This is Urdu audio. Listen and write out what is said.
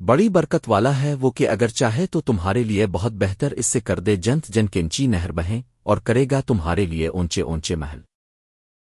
بڑی برکت والا ہے وہ کہ اگر چاہے تو تمہارے لیے بہت بہتر اس سے کر دے جنت جن کنچی نہر بہیں اور کرے گا تمہارے لیے اونچے اونچے محل۔